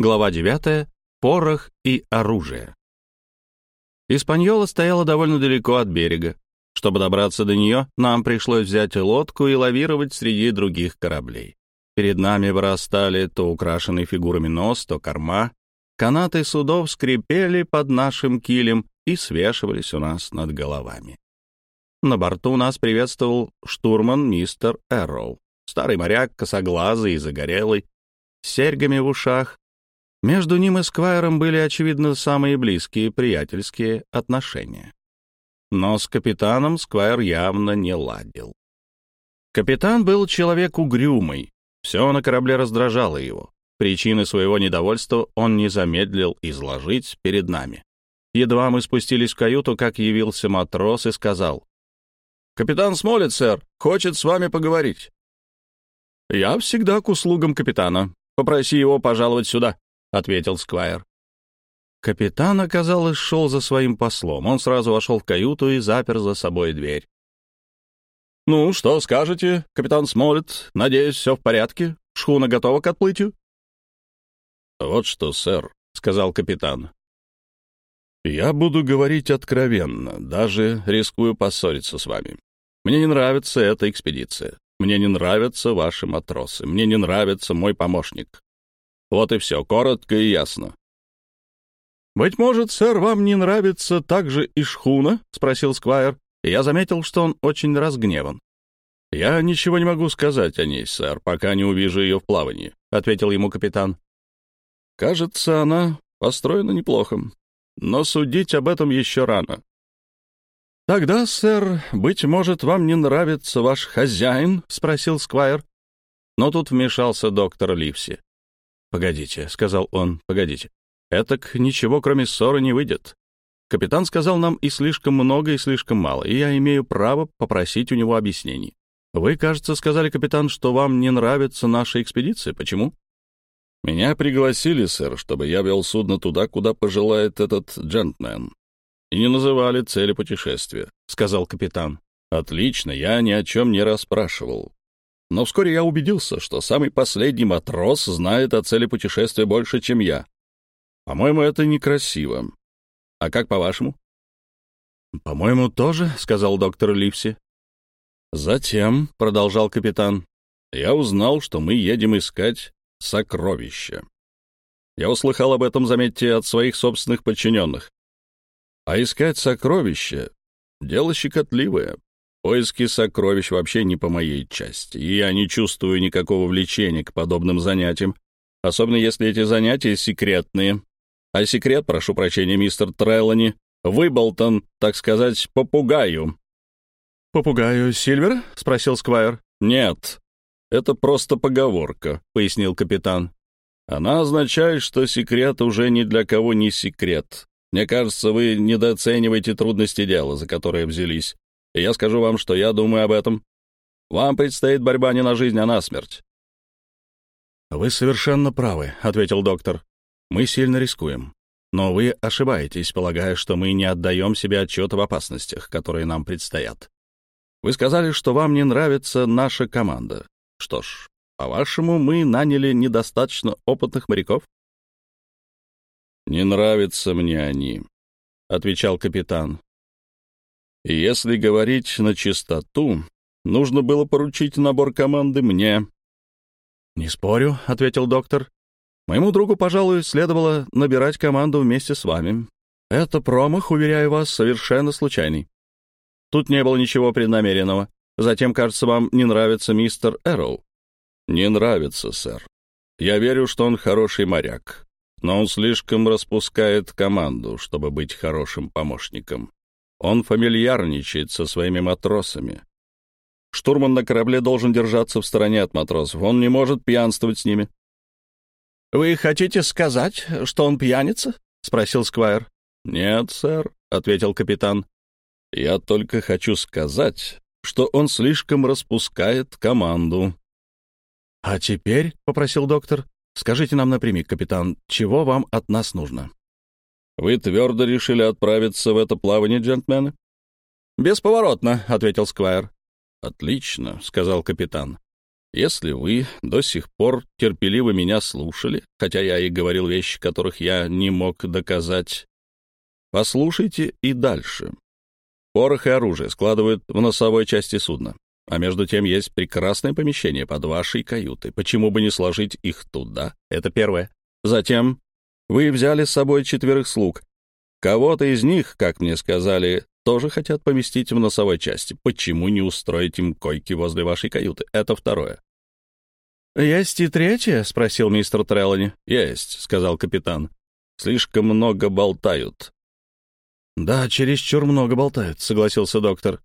Глава 9. Порох и оружие. Испаньола стояла довольно далеко от берега. Чтобы добраться до нее, нам пришлось взять лодку и лавировать среди других кораблей. Перед нами вырастали то украшенные фигурами нос, то корма. Канаты судов скрипели под нашим килем и свешивались у нас над головами. На борту нас приветствовал штурман мистер Эрроу, старый моряк, косоглазый и загорелый, с серьгами в ушах. Между ним и Сквайром были, очевидно, самые близкие приятельские отношения. Но с капитаном Сквайр явно не ладил. Капитан был человек угрюмый, все на корабле раздражало его. Причины своего недовольства он не замедлил изложить перед нами. Едва мы спустились в каюту, как явился матрос и сказал, «Капитан Смолет, сэр, хочет с вами поговорить». «Я всегда к услугам капитана. Попроси его пожаловать сюда», — ответил Сквайр. Капитан, оказалось, шел за своим послом. Он сразу вошел в каюту и запер за собой дверь. «Ну, что скажете, капитан Смолет? Надеюсь, все в порядке? Шхуна готова к отплытию?» «Вот что, сэр», — сказал капитан. «Я буду говорить откровенно, даже рискую поссориться с вами. Мне не нравится эта экспедиция. Мне не нравятся ваши матросы. Мне не нравится мой помощник. Вот и все, коротко и ясно. «Быть может, сэр, вам не нравится также и шхуна?» — спросил Сквайр, и я заметил, что он очень разгневан. «Я ничего не могу сказать о ней, сэр, пока не увижу ее в плавании», — ответил ему капитан. «Кажется, она построена неплохо, но судить об этом еще рано. «Тогда, сэр, быть может, вам не нравится ваш хозяин?» — спросил Сквайр. Но тут вмешался доктор Ливси. «Погодите», — сказал он, — «погодите. Этак ничего, кроме ссоры, не выйдет. Капитан сказал нам и слишком много, и слишком мало, и я имею право попросить у него объяснений. Вы, кажется, сказали, капитан, что вам не нравится наша экспедиция. Почему?» «Меня пригласили, сэр, чтобы я вел судно туда, куда пожелает этот джентльмен и не называли цели путешествия», — сказал капитан. «Отлично, я ни о чем не расспрашивал. Но вскоре я убедился, что самый последний матрос знает о цели путешествия больше, чем я. По-моему, это некрасиво. А как по-вашему?» «По-моему, тоже», — сказал доктор Ливси. «Затем», — продолжал капитан, — «я узнал, что мы едем искать сокровища. Я услыхал об этом, заметьте, от своих собственных подчиненных. А искать сокровища — дело щекотливое. Поиски сокровищ вообще не по моей части, и я не чувствую никакого влечения к подобным занятиям, особенно если эти занятия секретные. А секрет, прошу прощения, мистер Треллани, выболтан, так сказать, попугаю. «Попугаю Сильвер?» — спросил Сквайр. «Нет, это просто поговорка», — пояснил капитан. «Она означает, что секрет уже ни для кого не секрет. Мне кажется, вы недооцениваете трудности дела, за которое взялись. И я скажу вам, что я думаю об этом. Вам предстоит борьба не на жизнь, а на смерть». «Вы совершенно правы», — ответил доктор. «Мы сильно рискуем. Но вы ошибаетесь, полагая, что мы не отдаем себе отчета в опасностях, которые нам предстоят. Вы сказали, что вам не нравится наша команда. Что ж, по-вашему, мы наняли недостаточно опытных моряков? «Не нравятся мне они», — отвечал капитан. «Если говорить на чистоту, нужно было поручить набор команды мне». «Не спорю», — ответил доктор. «Моему другу, пожалуй, следовало набирать команду вместе с вами. Это промах, уверяю вас, совершенно случайный. Тут не было ничего преднамеренного. Затем, кажется, вам не нравится мистер Эрроу». «Не нравится, сэр. Я верю, что он хороший моряк но он слишком распускает команду, чтобы быть хорошим помощником. Он фамильярничает со своими матросами. Штурман на корабле должен держаться в стороне от матросов, он не может пьянствовать с ними. «Вы хотите сказать, что он пьяница?» — спросил Сквайр. «Нет, сэр», — ответил капитан. «Я только хочу сказать, что он слишком распускает команду». «А теперь», — попросил доктор, Скажите нам напрямик, капитан, чего вам от нас нужно?» «Вы твердо решили отправиться в это плавание, джентльмены?» «Бесповоротно», — ответил Сквайр. «Отлично», — сказал капитан. Если вы до сих пор терпеливо меня слушали, хотя я и говорил вещи, которых я не мог доказать, послушайте и дальше. Порох и оружие складывают в носовой части судна. А между тем есть прекрасное помещение под вашей каютой. Почему бы не сложить их туда? Это первое. Затем вы взяли с собой четверых слуг. Кого-то из них, как мне сказали, тоже хотят поместить в носовой части. Почему не устроить им койки возле вашей каюты? Это второе. «Есть и третье?» — спросил мистер Треллани. «Есть», — сказал капитан. «Слишком много болтают». «Да, чересчур много болтают», — согласился доктор.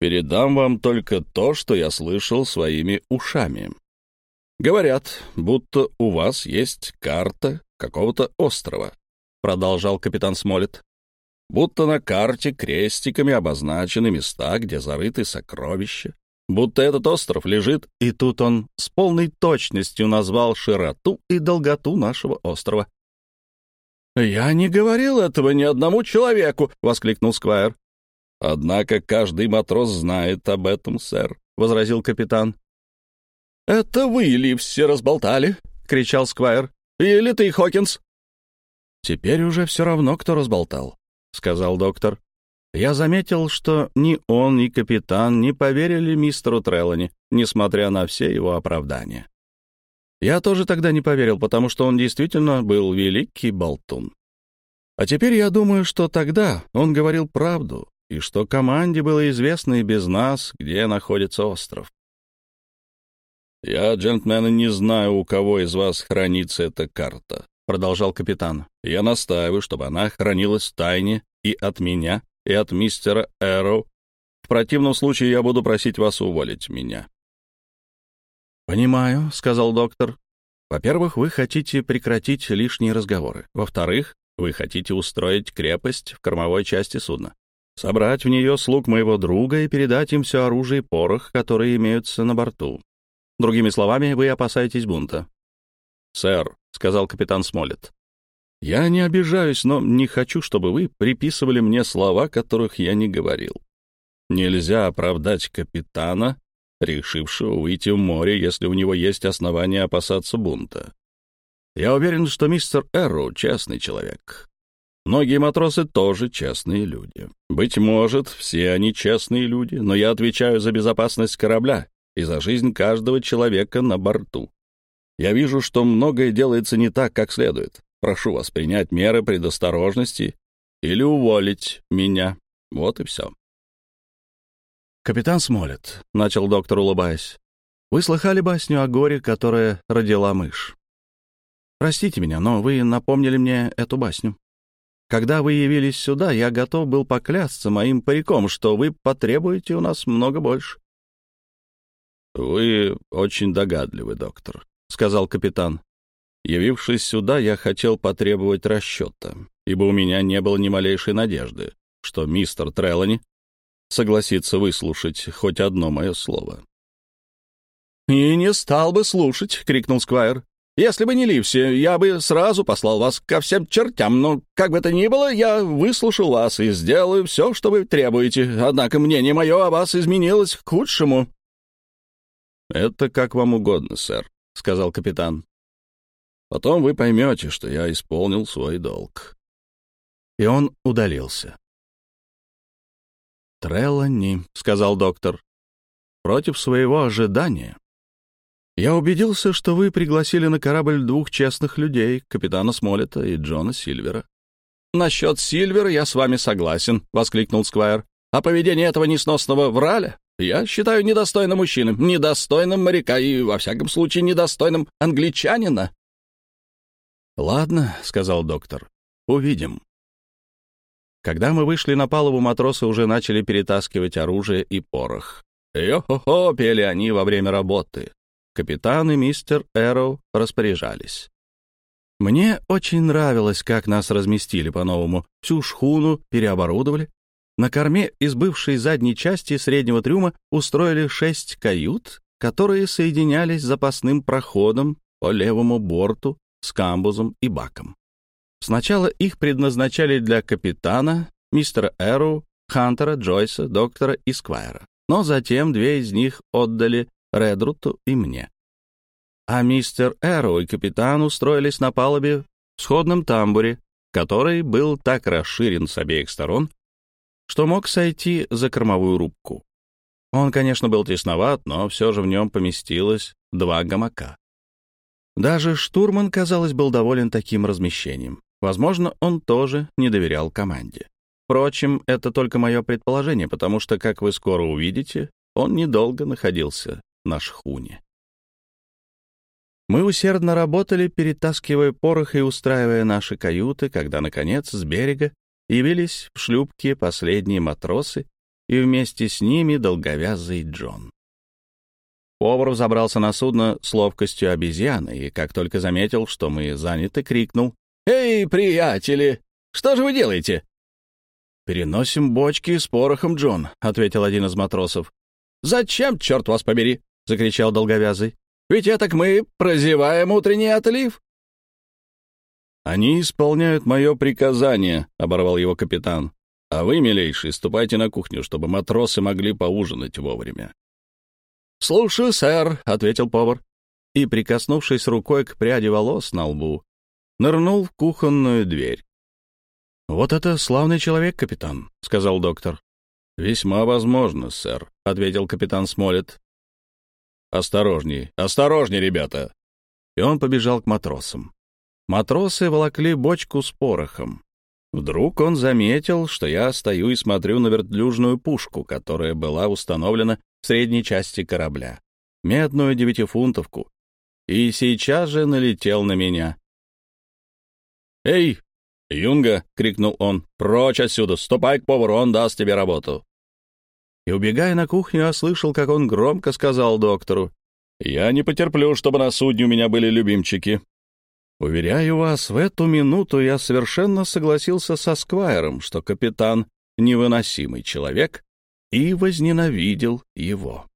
«Передам вам только то, что я слышал своими ушами. Говорят, будто у вас есть карта какого-то острова», — продолжал капитан Смолет будто на карте крестиками обозначены места, где зарыты сокровища, будто этот остров лежит, и тут он с полной точностью назвал широту и долготу нашего острова. «Я не говорил этого ни одному человеку!» — воскликнул Сквайр. «Однако каждый матрос знает об этом, сэр», — возразил капитан. «Это вы, Лив, все разболтали!» — кричал Сквайр. «Или ты, Хокинс?» «Теперь уже все равно, кто разболтал. — сказал доктор. Я заметил, что ни он, ни капитан не поверили мистеру Треллани, несмотря на все его оправдания. Я тоже тогда не поверил, потому что он действительно был великий болтун. А теперь я думаю, что тогда он говорил правду, и что команде было известно и без нас, где находится остров. «Я, джентльмены, не знаю, у кого из вас хранится эта карта», — продолжал капитан. «Я настаиваю, чтобы она хранилась в тайне и от меня, и от мистера Эроу. В противном случае я буду просить вас уволить меня». «Понимаю», — сказал доктор. «Во-первых, вы хотите прекратить лишние разговоры. Во-вторых, вы хотите устроить крепость в кормовой части судна, собрать в нее слуг моего друга и передать им все оружие и порох, которые имеются на борту. Другими словами, вы опасаетесь бунта. «Сэр», — сказал капитан Смолет, — «я не обижаюсь, но не хочу, чтобы вы приписывали мне слова, которых я не говорил. Нельзя оправдать капитана, решившего выйти в море, если у него есть основания опасаться бунта. Я уверен, что мистер Эрроу — честный человек. Многие матросы тоже честные люди. Быть может, все они честные люди, но я отвечаю за безопасность корабля и за жизнь каждого человека на борту. Я вижу, что многое делается не так, как следует. Прошу вас принять меры предосторожности или уволить меня. Вот и все. «Капитан Смолет», — начал доктор, улыбаясь, — «вы слыхали басню о горе, которая родила мышь? Простите меня, но вы напомнили мне эту басню. Когда вы явились сюда, я готов был поклясться моим париком, что вы потребуете у нас много больше. «Вы очень догадливый, доктор», — сказал капитан. «Явившись сюда, я хотел потребовать расчета, ибо у меня не было ни малейшей надежды, что мистер Треллани согласится выслушать хоть одно мое слово». «И не стал бы слушать», — крикнул Сквайр. «Если бы не Ливси, я бы сразу послал вас ко всем чертям, но, как бы то ни было, я выслушал вас и сделаю все, что вы требуете. Однако мнение мое о вас изменилось к худшему». «Это как вам угодно, сэр», — сказал капитан. «Потом вы поймете, что я исполнил свой долг». И он удалился. «Треллани», — сказал доктор, — «против своего ожидания. Я убедился, что вы пригласили на корабль двух честных людей, капитана Смолета и Джона Сильвера». «Насчет Сильвера я с вами согласен», — воскликнул Сквайр. «А поведение этого несносного враля я считаю недостойным мужчины, недостойным моряка и, во всяком случае, недостойным англичанина». «Ладно», — сказал доктор, — «увидим». Когда мы вышли на палубу, матросы уже начали перетаскивать оружие и порох. «Йо-хо-хо!» — пели они во время работы. Капитан и мистер Эроу распоряжались. Мне очень нравилось, как нас разместили по-новому. Всю шхуну переоборудовали, на корме из бывшей задней части среднего трюма устроили шесть кают, которые соединялись запасным проходом по левому борту с камбузом и баком. Сначала их предназначали для капитана, мистера Эру, Хантера, Джойса, доктора и Сквайра. Но затем две из них отдали Редруту и мне. А мистер Эро и капитан устроились на палубе в сходном тамбуре, который был так расширен с обеих сторон, что мог сойти за кормовую рубку. Он, конечно, был тесноват, но все же в нем поместилось два гамака. Даже штурман, казалось, был доволен таким размещением. Возможно, он тоже не доверял команде. Впрочем, это только мое предположение, потому что, как вы скоро увидите, он недолго находился на шхуне. Мы усердно работали, перетаскивая порох и устраивая наши каюты, когда, наконец, с берега явились в шлюпке последние матросы и вместе с ними долговязый Джон. Повар забрался на судно с ловкостью обезьяны и, как только заметил, что мы заняты, крикнул «Эй, приятели, что же вы делаете?» «Переносим бочки с порохом, Джон», — ответил один из матросов. «Зачем, черт вас побери?» — закричал долговязый. «Ведь это мы прозеваем утренний отлив». «Они исполняют мое приказание», — оборвал его капитан. «А вы, милейший, ступайте на кухню, чтобы матросы могли поужинать вовремя». «Слушаю, сэр», — ответил повар. И, прикоснувшись рукой к пряди волос на лбу, нырнул в кухонную дверь. «Вот это славный человек, капитан», — сказал доктор. «Весьма возможно, сэр», — ответил капитан Смолет. «Осторожней, осторожней, ребята!» И он побежал к матросам. Матросы волокли бочку с порохом. Вдруг он заметил, что я стою и смотрю на вертлюжную пушку, которая была установлена в средней части корабля, медную девятифунтовку, и сейчас же налетел на меня. «Эй, Юнга!» — крикнул он. «Прочь отсюда! Ступай к повару, он даст тебе работу!» И, убегая на кухню, я слышал, как он громко сказал доктору. «Я не потерплю, чтобы на судне у меня были любимчики. Уверяю вас, в эту минуту я совершенно согласился со Сквайром, что капитан — невыносимый человек, и возненавидел его.